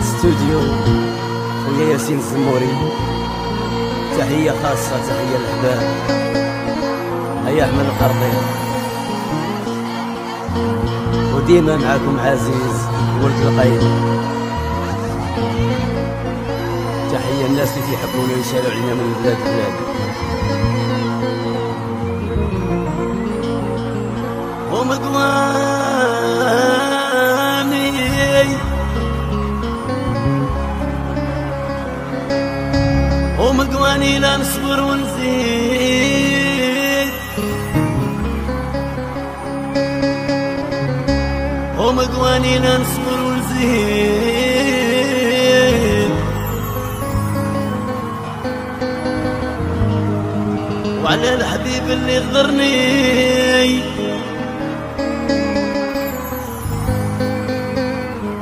Studio خويا Yasin الزموري تحية خاصة تحية للأحباب هيا أحمد القرطي وديما معكم عزيز ولد القيد تحية الناس اللي تيحبونا ويسالوا علينا من بلاد بلاد ومقواني ومقواني لا نصبر ونزيد ومقواني لا نصبر ونزيد وعلى الحبيب اللي غدرني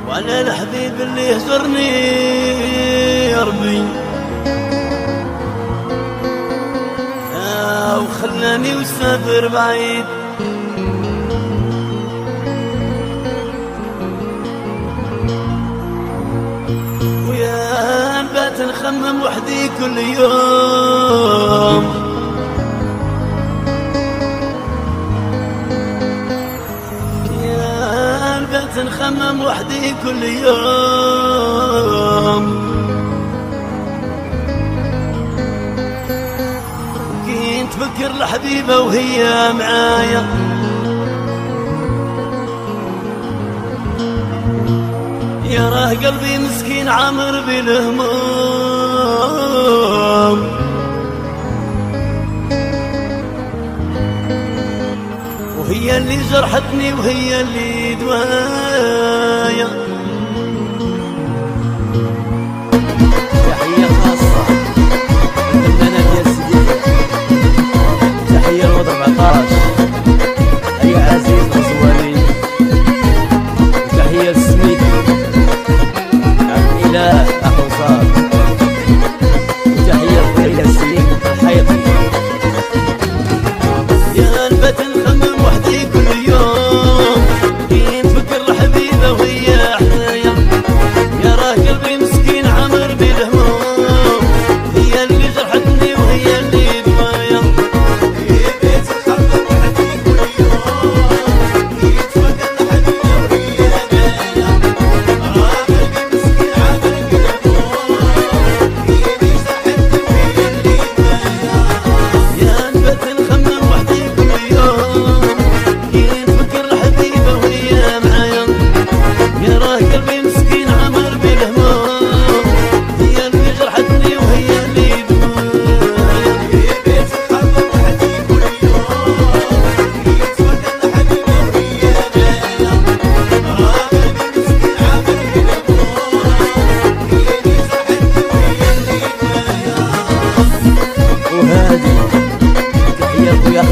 وعلى الحبيب اللي يهجرني يا ربي وخلاني وسافر بعيد ويا بات نخمم وحدي كل يوم. يا بات نخمم وحدي كل يوم. كنت فكر الحبيبة وهي معايا. يا راه قلبي مسكين عامر بالهموم. وهي اللي جرحتني وهي اللي دوايا.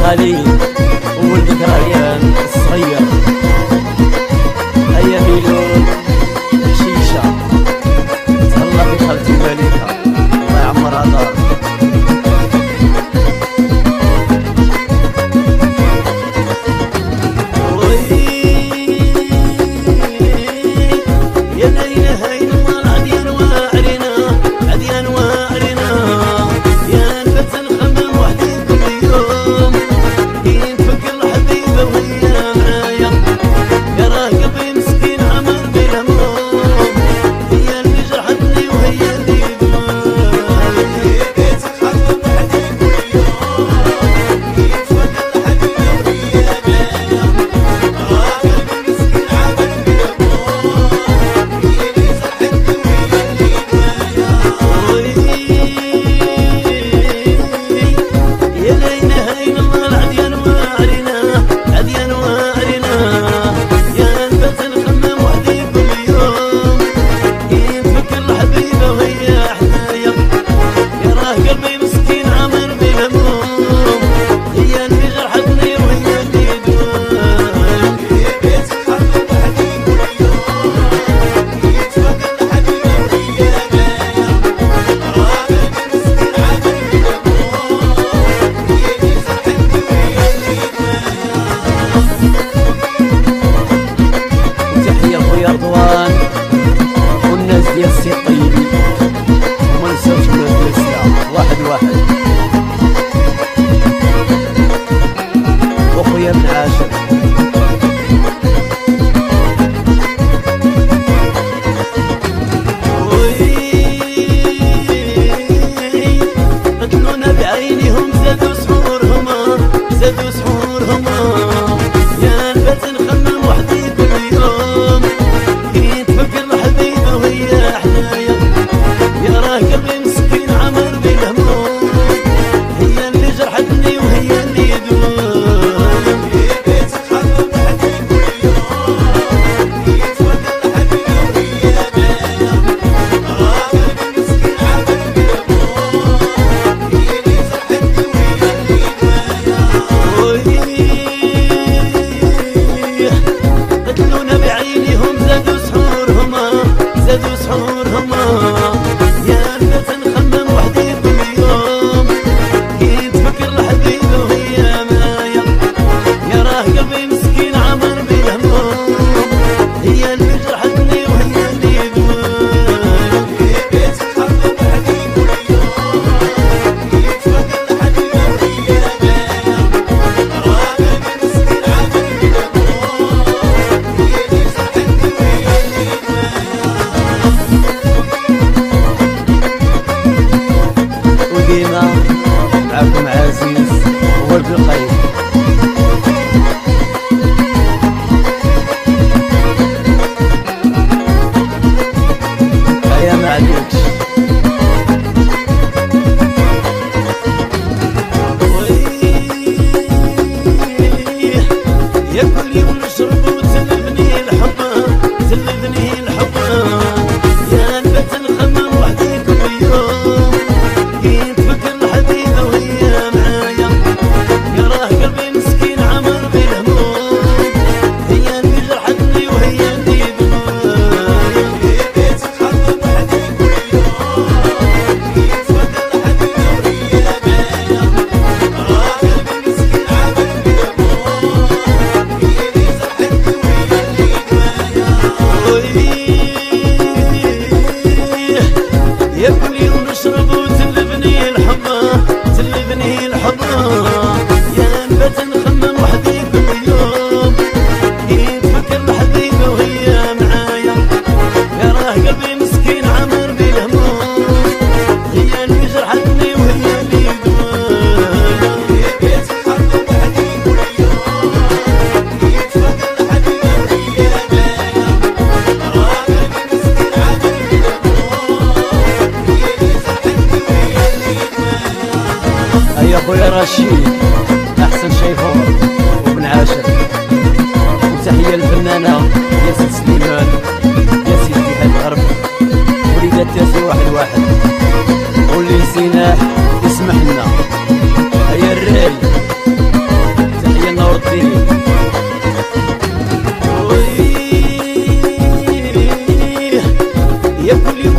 خالي والذكريات الصغير. ابن عاشر الجيران يا سيدي هالغرب وليدات ياسر واحد واحد. واللي نسيناه يسمح لنا. هيا الرعي تحية نور الدين. يا كل يوم